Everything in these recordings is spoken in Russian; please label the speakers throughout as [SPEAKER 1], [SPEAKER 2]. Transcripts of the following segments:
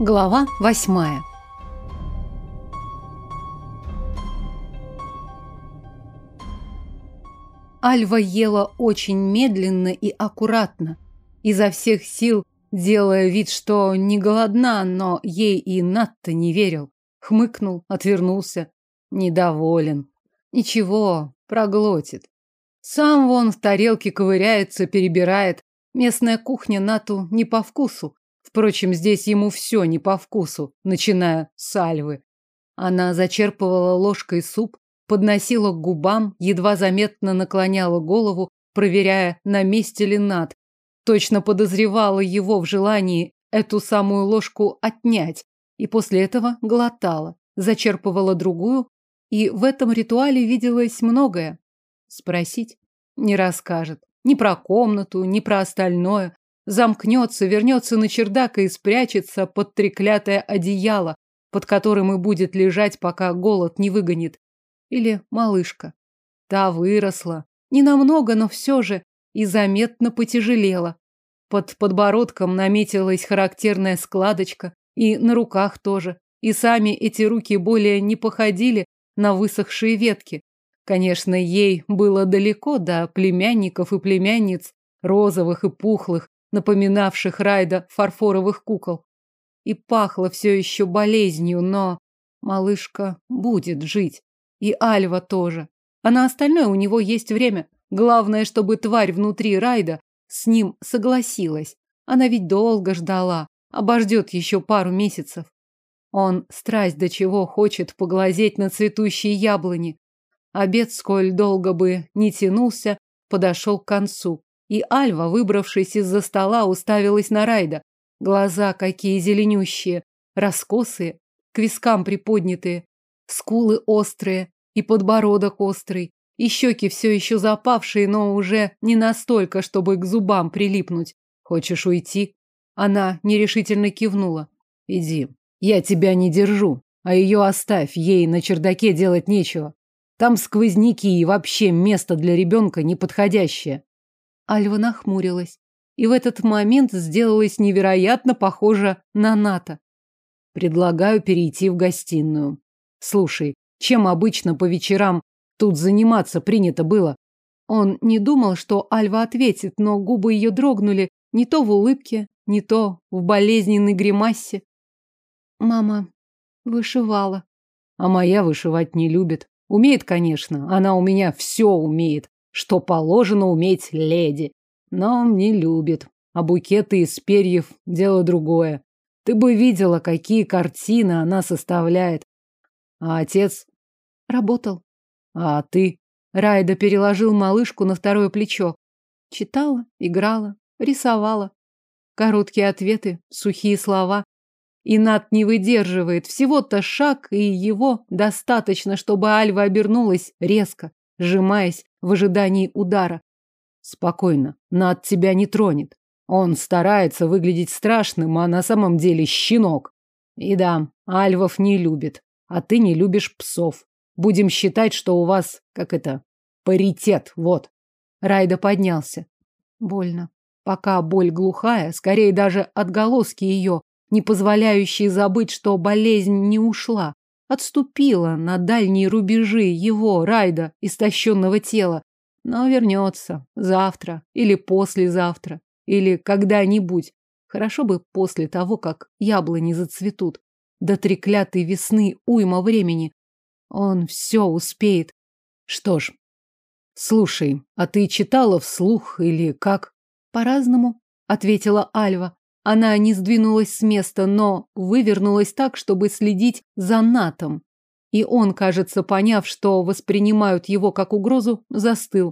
[SPEAKER 1] Глава восьмая. Альва ела очень медленно и аккуратно, изо всех сил делая вид, что не голодна, но ей и Натта не верил. Хмыкнул, отвернулся. Недоволен. Ничего, проглотит. Сам вон в тарелке ковыряется, перебирает. Местная кухня Нату не по вкусу. Впрочем, здесь ему все не по вкусу, начиная с сальвы. Она зачерпывала ложкой суп, подносила к губам, едва заметно наклоняла голову, проверяя, на месте ли Над. Точно подозревала его в желании эту самую ложку отнять, и после этого глотала, зачерпывала другую, и в этом ритуале виделось многое. Спросить не расскажет. Ни про комнату, ни про остальное замкнется, вернется на чердак и спрячется под треклятое одеяло, под которым и будет лежать, пока голод не выгонит. Или малышка. Та выросла. Не намного, но все же и заметно потяжелела. Под подбородком наметилась характерная складочка, и на руках тоже. И сами эти руки более не походили на высохшие ветки. Конечно, ей было далеко до племянников и племянниц, розовых и пухлых, напоминавших Райда фарфоровых кукол. И пахло все еще болезнью, но малышка будет жить. И Альва тоже. А на остальное у него есть время. Главное, чтобы тварь внутри Райда с ним согласилась. Она ведь долго ждала, обождет еще пару месяцев. Он страсть до чего хочет поглазеть на цветущие яблони. Обед, сколь долго бы не тянулся, подошел к концу. И Альва, выбравшись из-за стола, уставилась на Райда. Глаза какие зеленющие, раскосые, к вискам приподнятые, скулы острые и подбородок острый, и щеки все еще запавшие, но уже не настолько, чтобы к зубам прилипнуть. Хочешь уйти? Она нерешительно кивнула. Иди. Я тебя не держу, а ее оставь, ей на чердаке делать нечего. Там сквозняки и вообще место для ребенка неподходящее. Альва нахмурилась. И в этот момент сделалась невероятно похожа на Ната. Предлагаю перейти в гостиную. Слушай, чем обычно по вечерам тут заниматься принято было? Он не думал, что Альва ответит, но губы ее дрогнули не то в улыбке, не то в болезненной гримасе. Мама вышивала. А моя вышивать не любит. Умеет, конечно, она у меня все умеет что положено уметь леди. Но не любит. А букеты из перьев – дело другое. Ты бы видела, какие картины она составляет. А отец? Работал. А ты? Райда переложил малышку на второе плечо. Читала, играла, рисовала. Короткие ответы, сухие слова. И Над не выдерживает. Всего-то шаг, и его достаточно, чтобы Альва обернулась резко, сжимаясь в ожидании удара. Спокойно, Над тебя не тронет. Он старается выглядеть страшным, а на самом деле щенок. И да, Альвов не любит, а ты не любишь псов. Будем считать, что у вас, как это, паритет, вот. Райда поднялся. Больно. Пока боль глухая, скорее даже отголоски ее, не позволяющие забыть, что болезнь не ушла отступила на дальние рубежи его, Райда, истощенного тела. Но вернется завтра или послезавтра, или когда-нибудь. Хорошо бы после того, как яблони зацветут. До треклятой весны уйма времени. Он все успеет. Что ж, слушай, а ты читала вслух или как? По-разному, ответила Альва. Она не сдвинулась с места, но вывернулась так, чтобы следить за Натом. И он, кажется, поняв, что воспринимают его как угрозу, застыл.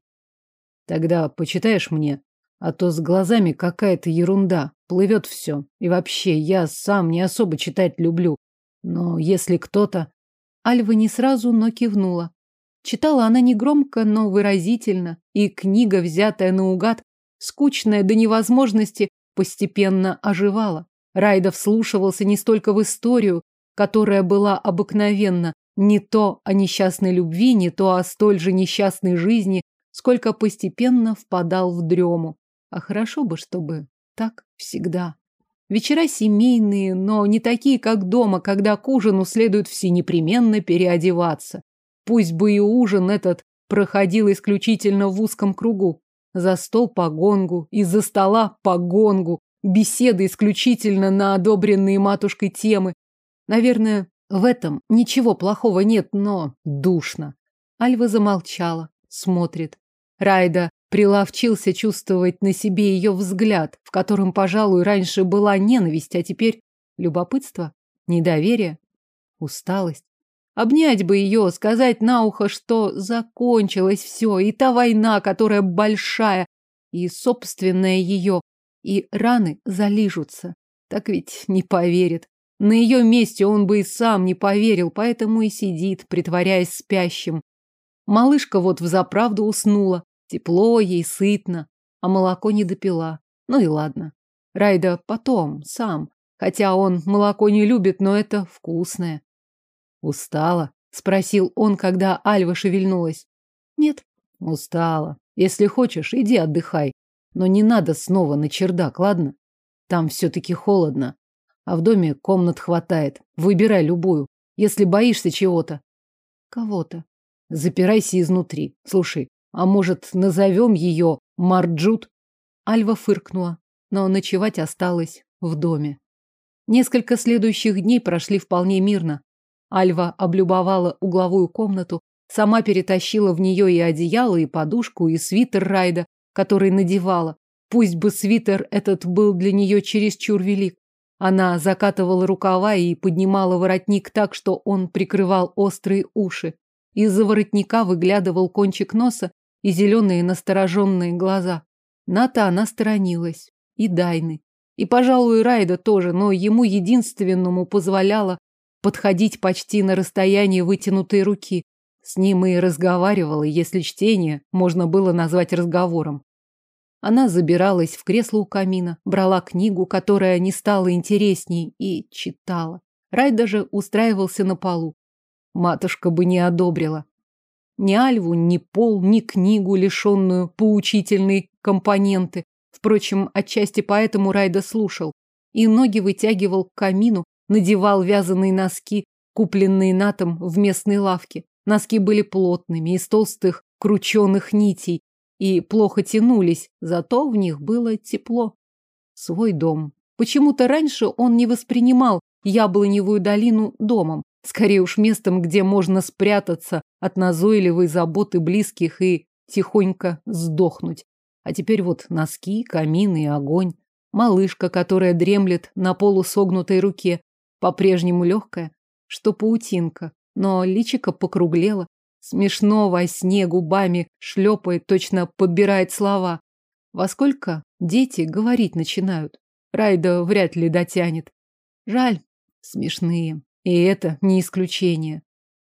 [SPEAKER 1] Тогда почитаешь мне, а то с глазами какая-то ерунда, плывет все. И вообще, я сам не особо читать люблю. Но если кто-то... Альва не сразу, но кивнула. Читала она не громко, но выразительно, и книга, взятая наугад, скучная до невозможности, постепенно оживала. Райда вслушивался не столько в историю, которая была обыкновенна, не то о несчастной любви, не то о столь же несчастной жизни, сколько постепенно впадал в дрему. А хорошо бы, чтобы так всегда. Вечера семейные, но не такие, как дома, когда к ужину следует все непременно переодеваться. Пусть бы и ужин этот проходил исключительно в узком кругу. За стол по гонгу, из-за стола по гонгу, беседы исключительно на одобренные матушкой темы. Наверное, в этом ничего плохого нет, но душно. Альва замолчала, смотрит. Райда приловчился чувствовать на себе ее взгляд, в котором, пожалуй, раньше была ненависть, а теперь любопытство, недоверие, усталость. Обнять бы ее, сказать на ухо, что закончилось все, и та война, которая большая, и собственная ее, и раны залижутся. Так ведь не поверит. На ее месте он бы и сам не поверил, поэтому и сидит, притворяясь спящим. Малышка вот взаправду уснула. Тепло ей, сытно, а молоко не допила. Ну и ладно. Райда потом, сам. Хотя он молоко не любит, но это вкусное. Устала? Спросил он, когда Альва шевельнулась. Нет. Устала. Если хочешь, иди отдыхай. Но не надо снова на чердак, ладно? Там все-таки холодно. А в доме комнат хватает. Выбирай любую. Если боишься чего-то. Кого-то. Запирайся изнутри. Слушай, а может, назовем ее Марджут? Альва фыркнула, но ночевать осталось в доме. Несколько следующих дней прошли вполне мирно. Альва облюбовала угловую комнату, сама перетащила в нее и одеяло, и подушку, и свитер Райда, который надевала. Пусть бы свитер этот был для нее чересчур велик. Она закатывала рукава и поднимала воротник так, что он прикрывал острые уши. Из-за воротника выглядывал кончик носа и зеленые настороженные глаза. Ната она сторонилась. И Дайны. И, пожалуй, Райда тоже, но ему единственному позволяла подходить почти на расстояние вытянутой руки. С ним и разговаривала, если чтение можно было назвать разговором. Она забиралась в кресло у камина, брала книгу, которая не стала интересней, и читала. Рай даже устраивался на полу матушка бы не одобрила. Ни Альву, ни Пол, ни книгу, лишенную поучительной компоненты. Впрочем, отчасти поэтому Райда слушал. И ноги вытягивал к камину, надевал вязаные носки, купленные Натом в местной лавке. Носки были плотными, из толстых крученых нитей, и плохо тянулись, зато в них было тепло. Свой дом. Почему-то раньше он не воспринимал Яблоневую долину домом. Скорее уж местом, где можно спрятаться от назойливой заботы близких и тихонько сдохнуть. А теперь вот носки, камин и огонь. Малышка, которая дремлет на полусогнутой руке, по-прежнему легкая, что паутинка, но личико покруглело, смешно во сне губами шлепает, точно подбирает слова. Во сколько дети говорить начинают? Райда вряд ли дотянет. Жаль, смешные. И это не исключение.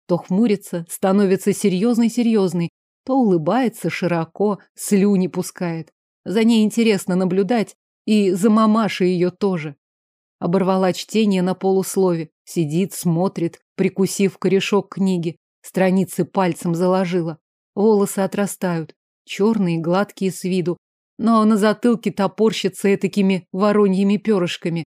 [SPEAKER 1] То хмурится, становится серьезной-серьезной, то улыбается широко, слюни пускает. За ней интересно наблюдать, и за мамашей ее тоже. Оборвала чтение на полуслове, сидит, смотрит, прикусив корешок книги, страницы пальцем заложила. Волосы отрастают, черные, гладкие с виду, но на затылке топорщится такими вороньими перышками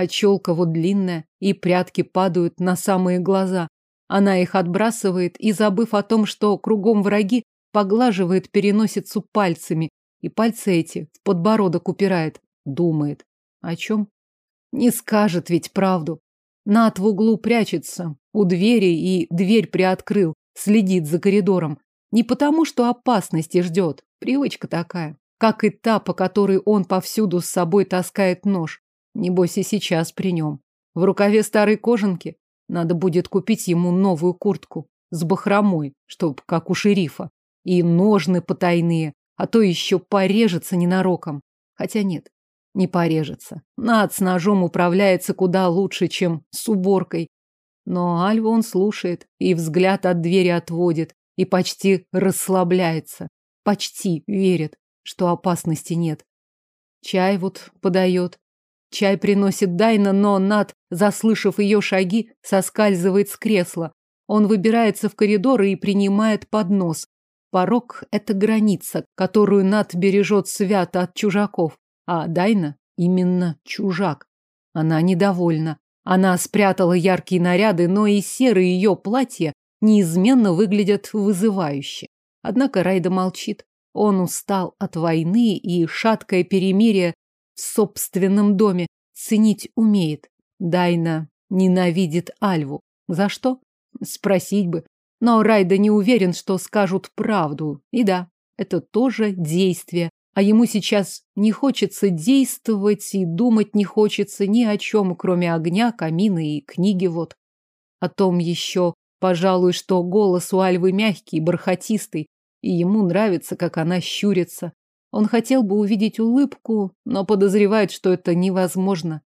[SPEAKER 1] а челка вот длинная, и прядки падают на самые глаза. Она их отбрасывает и, забыв о том, что кругом враги, поглаживает переносицу пальцами, и пальцы эти в подбородок упирает, думает. О чем? Не скажет ведь правду. Над в углу прячется, у двери и дверь приоткрыл, следит за коридором. Не потому, что опасности ждет, привычка такая, как и та, по которой он повсюду с собой таскает нож. Небось и сейчас при нем. В рукаве старой кожанки надо будет купить ему новую куртку с бахромой, чтоб как у шерифа. И ножны потайные, а то еще порежется ненароком. Хотя нет, не порежется. Над с ножом управляется куда лучше, чем с уборкой. Но Альва он слушает и взгляд от двери отводит, и почти расслабляется. Почти верит, что опасности нет. Чай вот подает, Чай приносит Дайна, но Над, заслышав ее шаги, соскальзывает с кресла. Он выбирается в коридор и принимает поднос. Порог – это граница, которую Над бережет свято от чужаков, а Дайна именно чужак. Она недовольна. Она спрятала яркие наряды, но и серые ее платья неизменно выглядят вызывающе. Однако Райда молчит. Он устал от войны и шаткое перемирие в собственном доме. Ценить умеет. Дайна ненавидит Альву. За что? Спросить бы. Но Райда не уверен, что скажут правду. И да, это тоже действие. А ему сейчас не хочется действовать и думать не хочется ни о чем, кроме огня, камина и книги вот. О том еще, пожалуй, что голос у Альвы мягкий, бархатистый, и ему нравится, как она щурится. Он хотел бы увидеть улыбку, но подозревает, что это невозможно.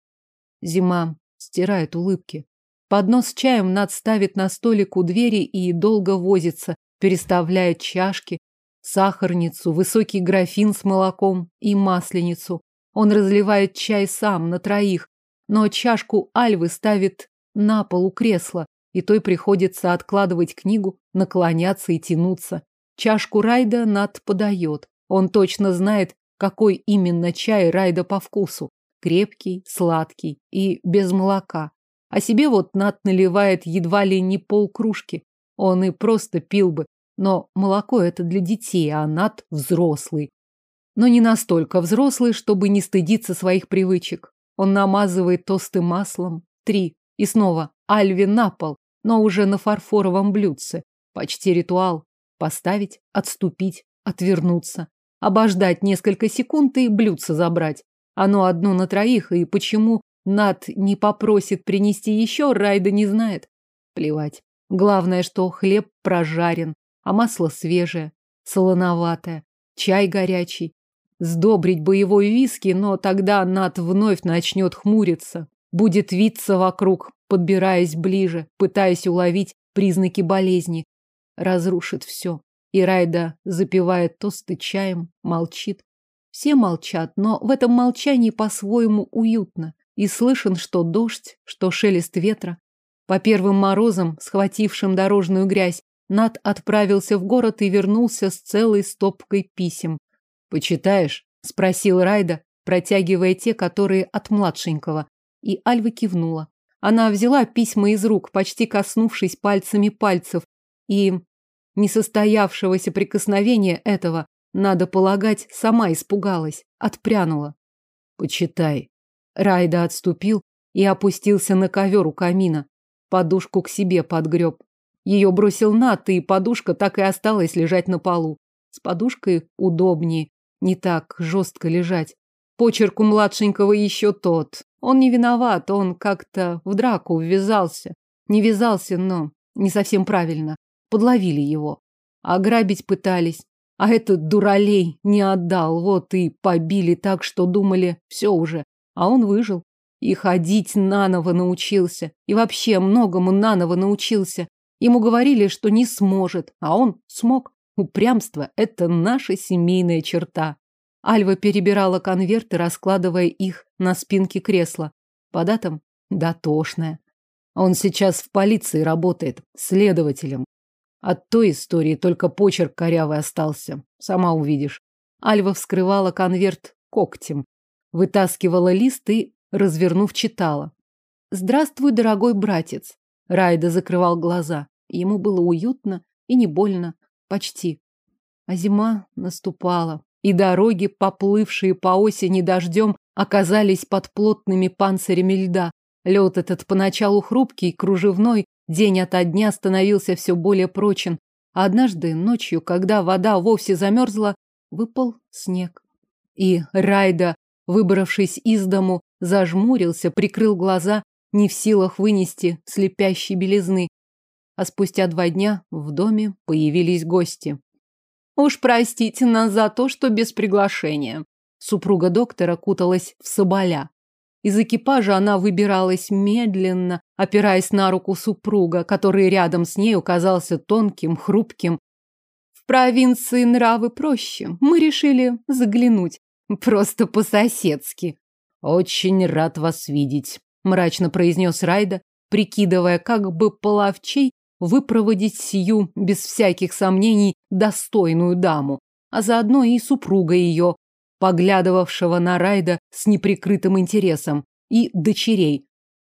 [SPEAKER 1] Зима стирает улыбки. Поднос с чаем Над ставит на столик у двери и долго возится, переставляет чашки, сахарницу, высокий графин с молоком и масленицу. Он разливает чай сам на троих, но чашку Альвы ставит на пол у кресла, и той приходится откладывать книгу, наклоняться и тянуться. Чашку Райда Над подает. Он точно знает, какой именно чай Райда по вкусу. Крепкий, сладкий и без молока. А себе вот Над наливает едва ли не полкружки. Он и просто пил бы, но молоко это для детей, а Над взрослый. Но не настолько взрослый, чтобы не стыдиться своих привычек. Он намазывает тосты маслом. Три. И снова Альви на пол, но уже на фарфоровом блюдце. Почти ритуал. Поставить, отступить, отвернуться. Обождать несколько секунд и блюдце забрать. Оно одно на троих, и почему Над не попросит принести еще, Райда не знает. Плевать. Главное, что хлеб прожарен, а масло свежее, солоноватое, чай горячий. Сдобрить боевой виски, но тогда Над вновь начнет хмуриться, будет виться вокруг, подбираясь ближе, пытаясь уловить признаки болезни разрушит все. И Райда запивает тосты чаем, молчит. Все молчат, но в этом молчании по-своему уютно. И слышен, что дождь, что шелест ветра. По первым морозам, схватившим дорожную грязь, Над отправился в город и вернулся с целой стопкой писем. «Почитаешь?» – спросил Райда, протягивая те, которые от младшенького. И Альва кивнула. Она взяла письма из рук, почти коснувшись пальцами пальцев, и несостоявшегося прикосновения этого, надо полагать, сама испугалась, отпрянула. «Почитай». Райда отступил и опустился на ковер у камина. Подушку к себе подгреб. Ее бросил Нат, и подушка так и осталась лежать на полу. С подушкой удобнее, не так жестко лежать. Почерк у младшенького еще тот. Он не виноват, он как-то в драку ввязался. Не ввязался, но не совсем правильно. Подловили его. Ограбить пытались. А этот дуралей не отдал. Вот и побили так, что думали, все уже. А он выжил. И ходить наново научился. И вообще многому наново научился. Ему говорили, что не сможет, а он смог. Упрямство – это наша семейная черта. Альва перебирала конверты, раскладывая их на спинке кресла. По датам – дотошная. Он сейчас в полиции работает, следователем. От той истории только почерк корявый остался. Сама увидишь. Альва вскрывала конверт когтем, вытаскивала лист и, развернув, читала. «Здравствуй, дорогой братец!» Райда закрывал глаза. Ему было уютно и не больно. Почти. А зима наступала, и дороги, поплывшие по осени дождем, оказались под плотными панцирями льда. Лед этот поначалу хрупкий, кружевной, День ото дня становился все более прочен, а однажды ночью, когда вода вовсе замерзла, выпал снег. И Райда, выбравшись из дому, зажмурился, прикрыл глаза, не в силах вынести слепящей белизны. А спустя два дня в доме появились гости. «Уж простите нас за то, что без приглашения». Супруга доктора куталась в соболя. Из экипажа она выбиралась медленно, опираясь на руку супруга, который рядом с ней оказался тонким, хрупким. В провинции нравы проще. Мы решили заглянуть. Просто по-соседски. Очень рад вас видеть, мрачно произнес Райда, прикидывая, как бы половчей выпроводить сию, без всяких сомнений, достойную даму, а заодно и супруга ее, поглядывавшего на Райда с неприкрытым интересом. и дочерей.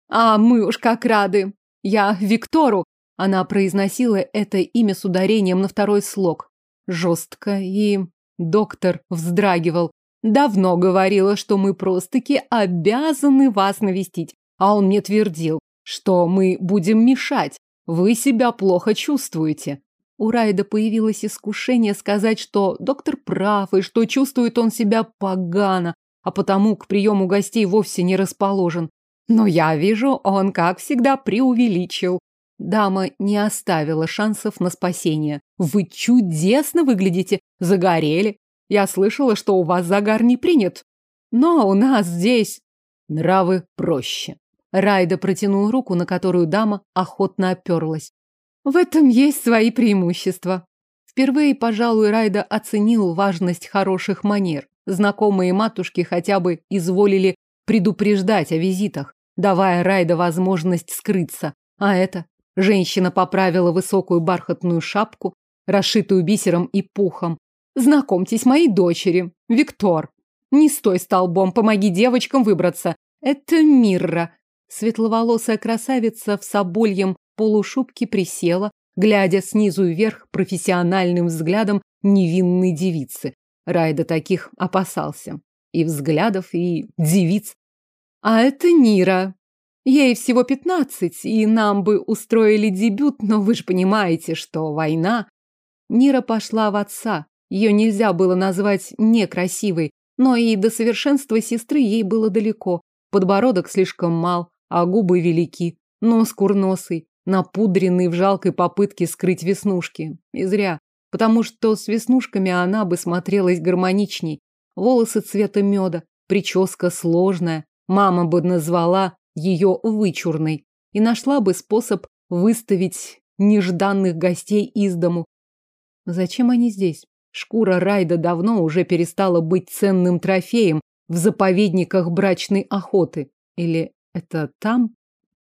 [SPEAKER 1] А мы уж как рады. Я Виктору. Она произносила это имя с ударением на второй слог. Жестко и... Доктор вздрагивал. Давно говорила, что мы просто-таки обязаны вас навестить. А он мне твердил, что мы будем мешать. Вы себя плохо чувствуете. У Райда появилось искушение сказать, что доктор прав и что чувствует он себя погано, а потому к приему гостей вовсе не расположен. Но я вижу, он, как всегда, преувеличил. Дама не оставила шансов на спасение. Вы чудесно выглядите, загорели. Я слышала, что у вас загар не принят. Но у нас здесь нравы проще. Райда протянул руку, на которую дама охотно оперлась. В этом есть свои преимущества. Впервые, пожалуй, Райда оценил важность хороших манер. Знакомые матушки хотя бы изволили предупреждать о визитах, давая Райда возможность скрыться. А это женщина поправила высокую бархатную шапку, расшитую бисером и пухом. Знакомьтесь, моей дочери, Виктор. Не стой столбом, помоги девочкам выбраться. Это Мирра. Светловолосая красавица в собольем полушубке присела, глядя снизу вверх профессиональным взглядом невинной девицы. Райда таких опасался. И взглядов, и девиц. А это Нира. Ей всего пятнадцать, и нам бы устроили дебют, но вы же понимаете, что война... Нира пошла в отца. Ее нельзя было назвать некрасивой, но и до совершенства сестры ей было далеко. Подбородок слишком мал, а губы велики, нос курносый, напудренный в жалкой попытке скрыть веснушки. И зря потому что с веснушками она бы смотрелась гармоничней. Волосы цвета меда, прическа сложная. Мама бы назвала ее вычурной и нашла бы способ выставить нежданных гостей из дому. Зачем они здесь? Шкура Райда давно уже перестала быть ценным трофеем в заповедниках брачной охоты. Или это там?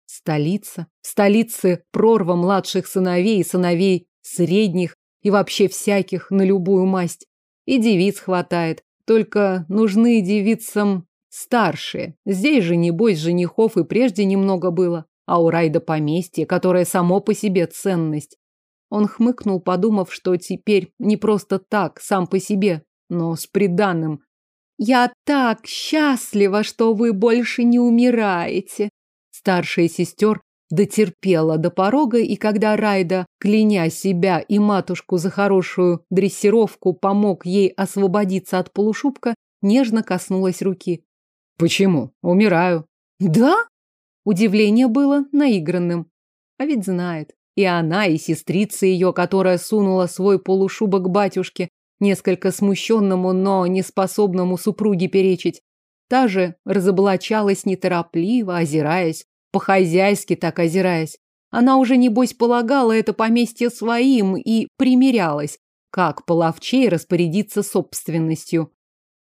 [SPEAKER 1] Столица. В столице прорва младших сыновей и сыновей средних, и вообще всяких на любую масть. И девиц хватает, только нужны девицам старшие. Здесь же, небось, женихов и прежде немного было, а у Райда поместье, которое само по себе ценность. Он хмыкнул, подумав, что теперь не просто так, сам по себе, но с приданным. «Я так счастлива, что вы больше не умираете!» Старшая сестер дотерпела до порога, и когда Райда, кляня себя и матушку за хорошую дрессировку, помог ей освободиться от полушубка, нежно коснулась руки. «Почему? Умираю». «Да?» Удивление было наигранным. А ведь знает. И она, и сестрица ее, которая сунула свой полушубок батюшке, несколько смущенному, но неспособному супруге перечить. Та же разоблачалась неторопливо, озираясь, по-хозяйски так озираясь. Она уже, небось, полагала это поместье своим и примирялась, как половчей распорядиться собственностью.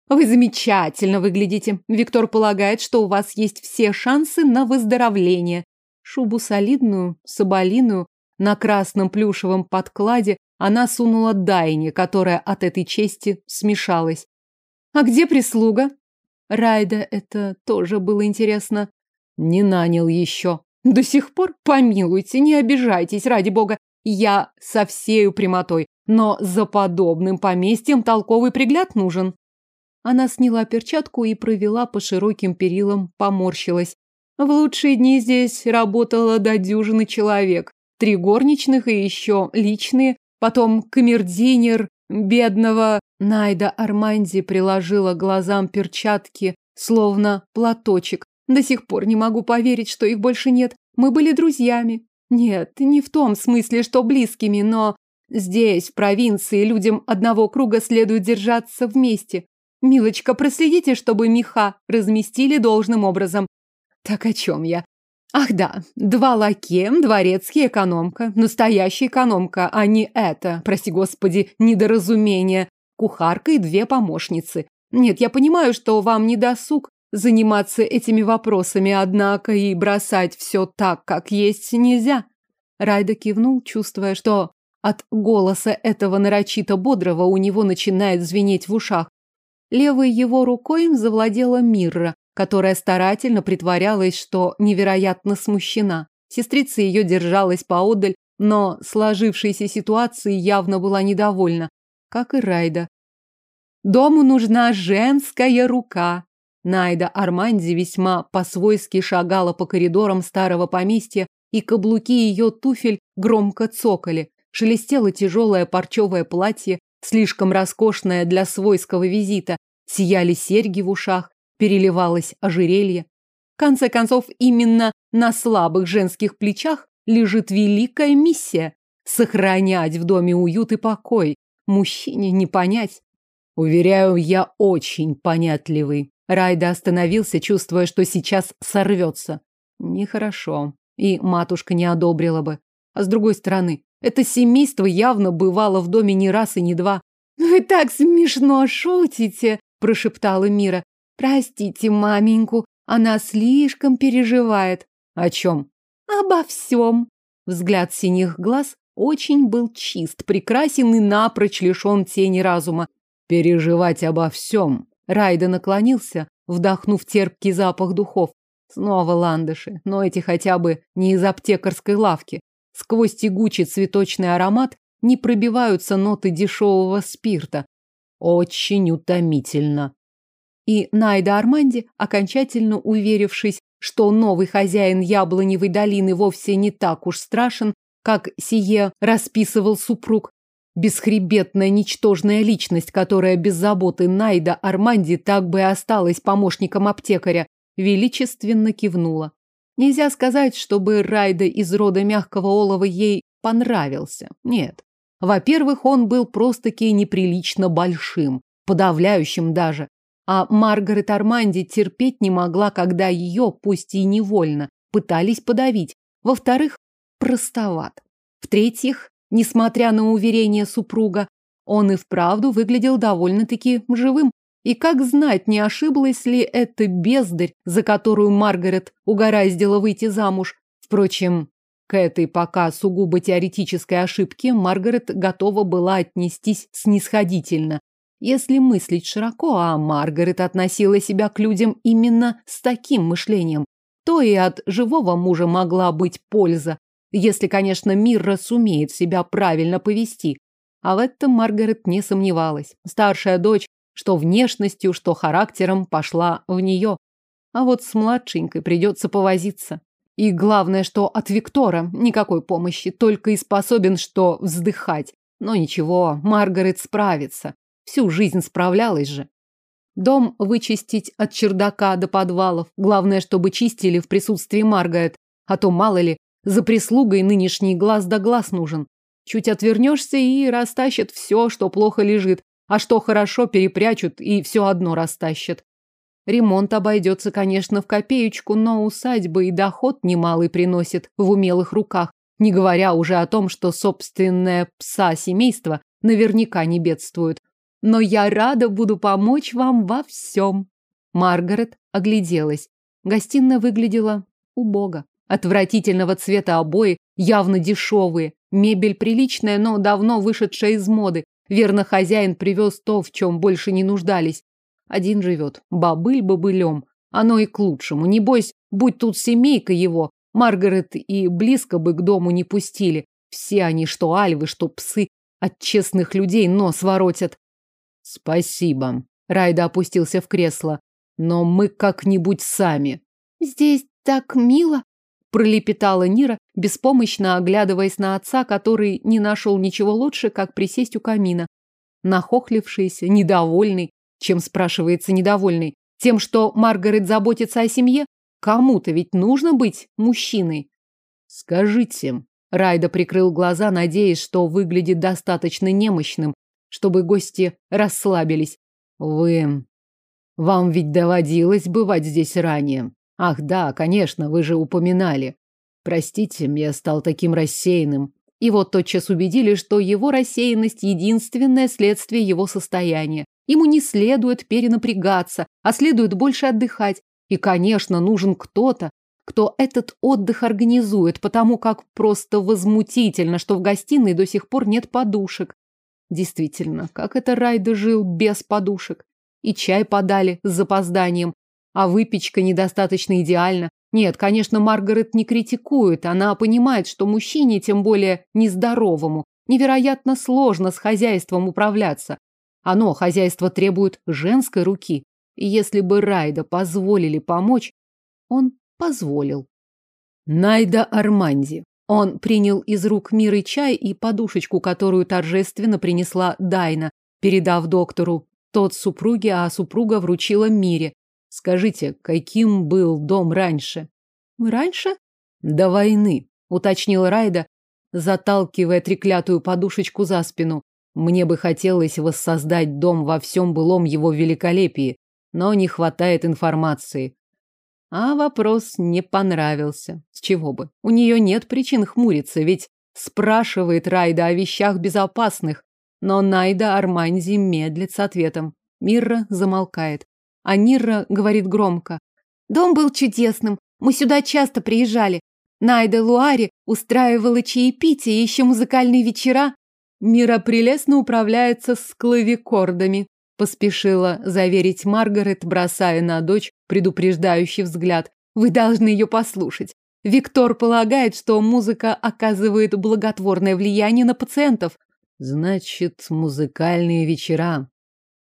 [SPEAKER 1] Вы замечательно выглядите. Виктор полагает, что у вас есть все шансы на выздоровление. Шубу солидную, соболиную, на красном плюшевом подкладе она сунула Дайне, которая от этой чести смешалась. А где прислуга? Райда это тоже было интересно. Не нанял еще. До сих пор помилуйте, не обижайтесь, ради бога. Я со всею прямотой, но за подобным поместьем толковый пригляд нужен. Она сняла перчатку и провела по широким перилам, поморщилась. В лучшие дни здесь работало до дюжины человек. Три горничных и еще личные. Потом камердинер бедного Найда Арманди приложила глазам перчатки, словно платочек. До сих пор не могу поверить, что их больше нет. Мы были друзьями. Нет, не в том смысле, что близкими, но здесь, в провинции, людям одного круга следует держаться вместе. Милочка, проследите, чтобы меха разместили должным образом. Так о чем я? Ах да, два лакея, дворецкий, экономка. Настоящая экономка, а не это, прости господи, недоразумение. Кухарка и две помощницы. Нет, я понимаю, что вам не досуг, заниматься этими вопросами, однако и бросать все так, как есть, нельзя. Райда кивнул, чувствуя, что от голоса этого нарочито бодрого у него начинает звенеть в ушах. Левой его рукой завладела Мирра, которая старательно притворялась, что невероятно смущена. Сестрица ее держалась поодаль, но сложившейся ситуацией явно была недовольна, как и Райда. Дому нужна женская рука. Найда Арманди весьма по-свойски шагала по коридорам старого поместья, и каблуки ее туфель громко цокали. Шелестело тяжелое парчевое платье, слишком роскошное для свойского визита. Сияли серьги в ушах, переливалось ожерелье. В конце концов, именно на слабых женских плечах лежит великая миссия – сохранять в доме уют и покой. Мужчине не понять. Уверяю, я очень понятливый. Райда остановился, чувствуя, что сейчас сорвется. Нехорошо. И матушка не одобрила бы. А с другой стороны, это семейство явно бывало в доме не раз и не два. «Вы так смешно шутите!» – прошептала Мира. «Простите маменьку, она слишком переживает». «О чем?» «Обо всем». Взгляд синих глаз очень был чист, прекрасен и напрочь лишен тени разума. «Переживать обо всем». Райда наклонился, вдохнув терпкий запах духов. Снова ландыши, но эти хотя бы не из аптекарской лавки. Сквозь тягучий цветочный аромат не пробиваются ноты дешевого спирта. Очень утомительно. И Найда Арманди, окончательно уверившись, что новый хозяин яблоневой долины вовсе не так уж страшен, как сие расписывал супруг, бесхребетная ничтожная личность, которая без заботы Найда Арманди так бы и осталась помощником аптекаря, величественно кивнула. Нельзя сказать, чтобы Райда из рода мягкого олова ей понравился. Нет. Во-первых, он был просто-таки неприлично большим, подавляющим даже. А Маргарет Арманди терпеть не могла, когда ее, пусть и невольно, пытались подавить. Во-вторых, простоват. В-третьих, несмотря на уверение супруга, он и вправду выглядел довольно-таки живым. И как знать, не ошиблась ли эта бездарь, за которую Маргарет угораздила выйти замуж. Впрочем, к этой пока сугубо теоретической ошибке Маргарет готова была отнестись снисходительно, если мыслить широко, а Маргарет относила себя к людям именно с таким мышлением, то и от живого мужа могла быть польза, если, конечно, Мирра сумеет себя правильно повести. А в этом Маргарет не сомневалась. Старшая дочь, что внешностью, что характером, пошла в нее. А вот с младшенькой придется повозиться. И главное, что от Виктора никакой помощи, только и способен что вздыхать. Но ничего, Маргарет справится. Всю жизнь справлялась же. Дом вычистить от чердака до подвалов. Главное, чтобы чистили в присутствии Маргарет. А то, мало ли, за прислугой нынешний глаз да глаз нужен. Чуть отвернешься и растащат все, что плохо лежит, а что хорошо перепрячут и все одно растащат. Ремонт обойдется, конечно, в копеечку, но усадьба и доход немалый приносит в умелых руках, не говоря уже о том, что собственное пса семейство наверняка не бедствует но я рада буду помочь вам во всем. Маргарет огляделась. Гостиная выглядела убого. Отвратительного цвета обои, явно дешевые. Мебель приличная, но давно вышедшая из моды. Верно, хозяин привез то, в чем больше не нуждались. Один живет, бобыль бобылем. Оно и к лучшему. Небось, будь тут семейка его, Маргарет и близко бы к дому не пустили. Все они, что альвы, что псы, от честных людей нос воротят. Спасибо. Райда опустился в кресло. Но мы как-нибудь сами. Здесь так мило, пролепетала Нира, беспомощно оглядываясь на отца, который не нашел ничего лучше, как присесть у камина. Нахохлившийся, недовольный. Чем спрашивается недовольный? Тем, что Маргарет заботится о семье? Кому-то ведь нужно быть мужчиной. Скажите. Райда прикрыл глаза, надеясь, что выглядит достаточно немощным, чтобы гости расслабились. Вы... Вам ведь доводилось бывать здесь ранее. Ах, да, конечно, вы же упоминали. Простите, я стал таким рассеянным. И вот тотчас убедили, что его рассеянность – единственное следствие его состояния. Ему не следует перенапрягаться, а следует больше отдыхать. И, конечно, нужен кто-то, кто этот отдых организует, потому как просто возмутительно, что в гостиной до сих пор нет подушек. Действительно, как это Райда жил без подушек? И чай подали с запозданием. а выпечка недостаточно идеальна. Нет, конечно, Маргарет не критикует, она понимает, что мужчине, тем более нездоровому, невероятно сложно с хозяйством управляться. Оно, хозяйство, требует женской руки. И если бы Райда позволили помочь, он позволил. Найда Арманди. Он принял из рук Миры чай и подушечку, которую торжественно принесла Дайна, передав доктору. Тот супруге, а супруга вручила Мире. Скажите, каким был дом раньше? Раньше? До войны, уточнил Райда, заталкивая треклятую подушечку за спину. Мне бы хотелось воссоздать дом во всем былом его великолепии, но не хватает информации. А вопрос не понравился. С чего бы? У нее нет причин хмуриться, ведь спрашивает Райда о вещах безопасных. Но Найда Арманзи медлит с ответом. Мирра замолкает. А Нирра говорит громко. Дом был чудесным. Мы сюда часто приезжали. Найда Луари устраивала чаепитие и еще музыкальные вечера. Мира прелестно управляется с клавикордами, поспешила заверить Маргарет, бросая на дочь предупреждающий взгляд. Вы должны ее послушать. Виктор полагает, что музыка оказывает благотворное влияние на пациентов. Значит, музыкальные вечера.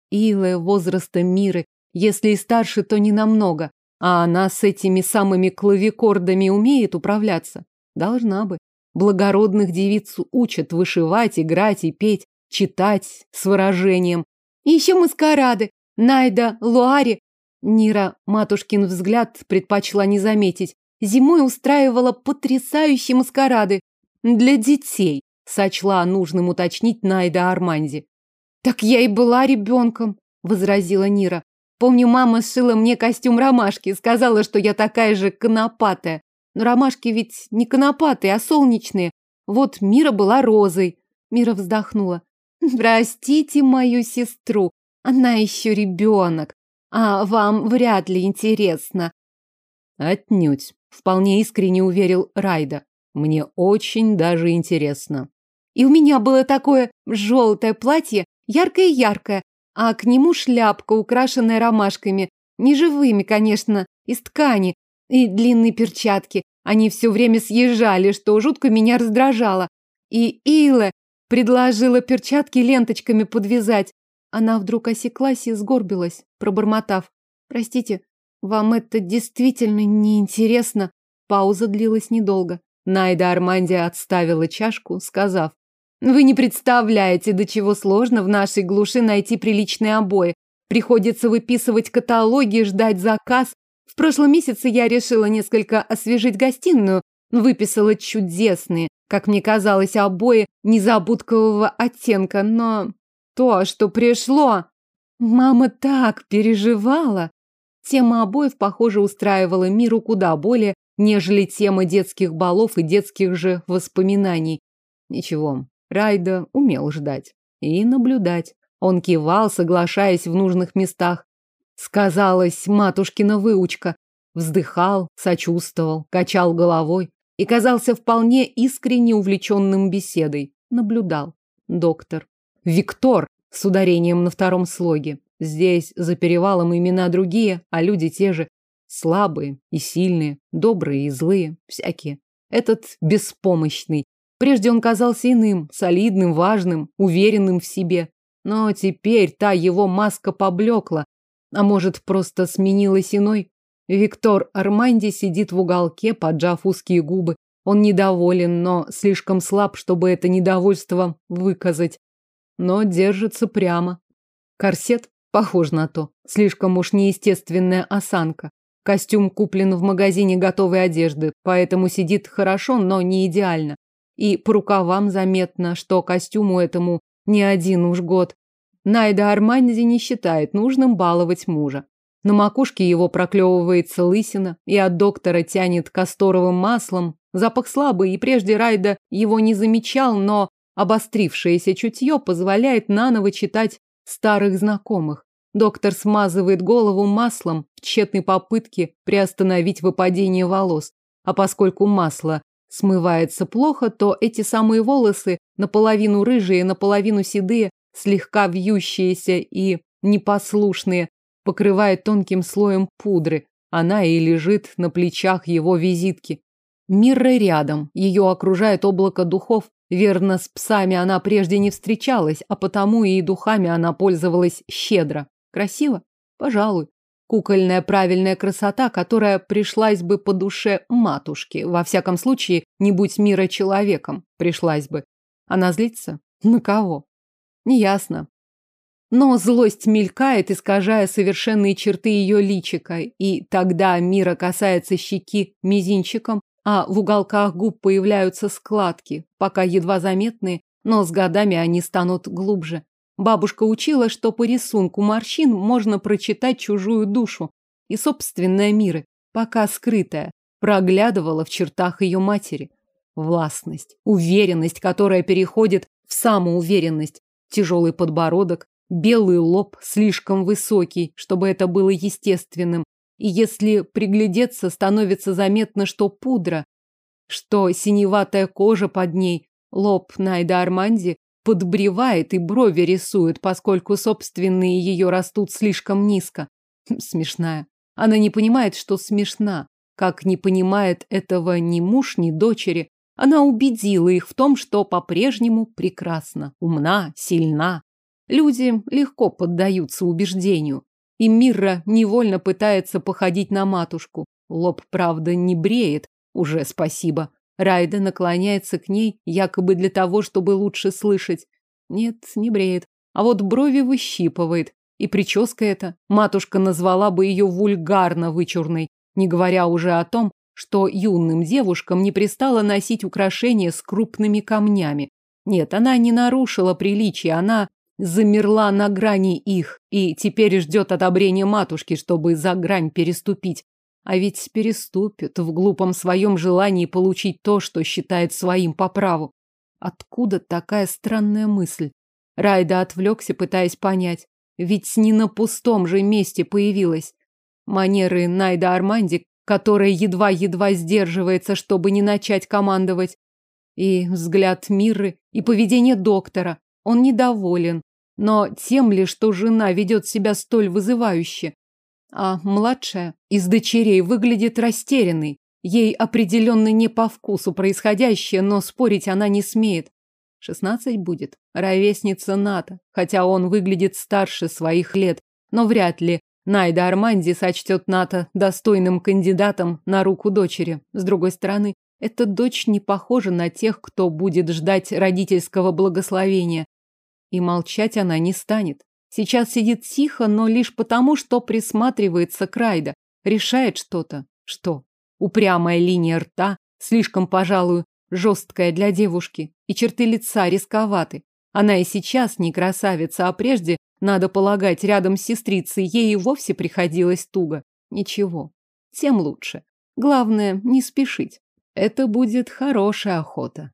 [SPEAKER 1] Илая возраста Миры, если и старше, то не намного. А она с этими самыми клавикордами умеет управляться? Должна бы. Благородных девиц учат вышивать, играть и петь, читать с выражением. И еще маскарады. Найда, Луари. Нира матушкин взгляд предпочла не заметить. Зимой устраивала потрясающие маскарады. Для детей, сочла нужным уточнить Найда Арманди. Так я и была ребенком, возразила Нира. Помню, мама сшила мне костюм ромашки, сказала, что я такая же конопатая. Но ромашки ведь не конопатые, а солнечные. Вот Мира была розой. Мира вздохнула. Простите мою сестру, она еще ребенок. А вам вряд ли интересно. Отнюдь. Вполне искренне уверил Райда. Мне очень даже интересно. И у меня было такое желтое платье, яркое-яркое, а к нему шляпка, украшенная ромашками, не живыми, конечно, из ткани, и длинные перчатки. Они все время съезжали, что жутко меня раздражало. И Илэ предложила перчатки ленточками подвязать. Она вдруг осеклась и сгорбилась, пробормотав. «Простите, вам это действительно неинтересно?» Пауза длилась недолго. Найда Армандия отставила чашку, сказав. Вы не представляете, до чего сложно в нашей глуши найти приличные обои. Приходится выписывать каталоги, ждать заказ. В прошлом месяце я решила несколько освежить гостиную, выписала чудесные, как мне казалось, обои незабудкового оттенка, но то, что пришло... Мама так переживала. Тема обоев, похоже, устраивала миру куда более, нежели тема детских балов и детских же воспоминаний. Ничего, Райда умел ждать и наблюдать. Он кивал, соглашаясь в нужных местах. Сказалась матушкина выучка. Вздыхал, сочувствовал, качал головой и казался вполне искренне увлеченным беседой. Наблюдал. Доктор. Виктор с ударением на втором слоге. Здесь за перевалом имена другие, а люди те же. Слабые и сильные, добрые и злые, всякие. Этот беспомощный, Прежде он казался иным, солидным, важным, уверенным в себе. Но теперь та его маска поблекла, а может, просто сменилась иной. Виктор Арманди сидит в уголке, поджав узкие губы. Он недоволен, но слишком слаб, чтобы это недовольство выказать. Но держится прямо. Корсет похож на то. Слишком уж неестественная осанка. Костюм куплен в магазине готовой одежды, поэтому сидит хорошо, но не идеально. И по рукавам заметно, что костюму этому не один уж год. Найда Арманди не считает нужным баловать мужа. На макушке его проклевывается лысина, и от доктора тянет касторовым маслом. Запах слабый, и прежде Райда его не замечал, но обострившееся чутье позволяет наново читать старых знакомых. Доктор смазывает голову маслом в тщетной попытке приостановить выпадение волос. А поскольку масло смывается плохо, то эти самые волосы, наполовину рыжие, наполовину седые, слегка вьющиеся и непослушные, покрывает тонким слоем пудры. Она и лежит на плечах его визитки. Мирра рядом, ее окружает облако духов. Верно, с псами она прежде не встречалась, а потому и духами она пользовалась щедро. Красиво? Пожалуй. Кукольная правильная красота, которая пришлась бы по душе матушке. Во всяком случае, не будь мира человеком, пришлась бы. Она злится? На кого? Неясно. Но злость мелькает, искажая совершенные черты ее личика, и тогда Мира касается щеки мизинчиком, а в уголках губ появляются складки, пока едва заметные, но с годами они станут глубже. Бабушка учила, что по рисунку морщин можно прочитать чужую душу, и собственная мира, пока скрытая, проглядывала в чертах ее матери. Властность, уверенность, которая переходит в самоуверенность, тяжелый подбородок, белый лоб слишком высокий, чтобы это было естественным, и если приглядеться, становится заметно, что пудра, что синеватая кожа под ней, лоб Найда Арманди подбревает и брови рисует, поскольку собственные ее растут слишком низко. Хм, смешная. Она не понимает, что смешна, как не понимает этого ни муж, ни дочери. Она убедила их в том, что по-прежнему прекрасна, умна, сильна. Люди легко поддаются убеждению. И Мирра невольно пытается походить на матушку. Лоб, правда, не бреет, уже спасибо. Райда наклоняется к ней, якобы для того, чтобы лучше слышать. Нет, не бреет. А вот брови выщипывает. И прическа эта. Матушка назвала бы ее вульгарно вычурной, не говоря уже о том, что юным девушкам не пристало носить украшения с крупными камнями. Нет, она не нарушила приличия, она замерла на грани их и теперь ждет одобрения матушки, чтобы за грань переступить. А ведь переступит в глупом своем желании получить то, что считает своим по праву. Откуда такая странная мысль? Райда отвлекся, пытаясь понять. Ведь не на пустом же месте появилась. Манеры Найда Арманди, которая едва-едва сдерживается, чтобы не начать командовать. И взгляд Миры, и поведение доктора. Он недоволен. Но тем ли, что жена ведет себя столь вызывающе? А младшая из дочерей выглядит растерянной. Ей определенно не по вкусу происходящее, но спорить она не смеет. Шестнадцать будет. Ровесница Ната, хотя он выглядит старше своих лет, но вряд ли Найда Арманди сочтет Ната достойным кандидатом на руку дочери. С другой стороны, эта дочь не похожа на тех, кто будет ждать родительского благословения. И молчать она не станет. Сейчас сидит тихо, но лишь потому, что присматривается к Райда. Решает что-то. Что? Упрямая линия рта, слишком, пожалуй, жесткая для девушки. И черты лица рисковаты. Она и сейчас не красавица, а прежде, надо полагать, рядом с сестрицей ей и вовсе приходилось туго. Ничего. Тем лучше. Главное, не спешить. Это будет хорошая охота.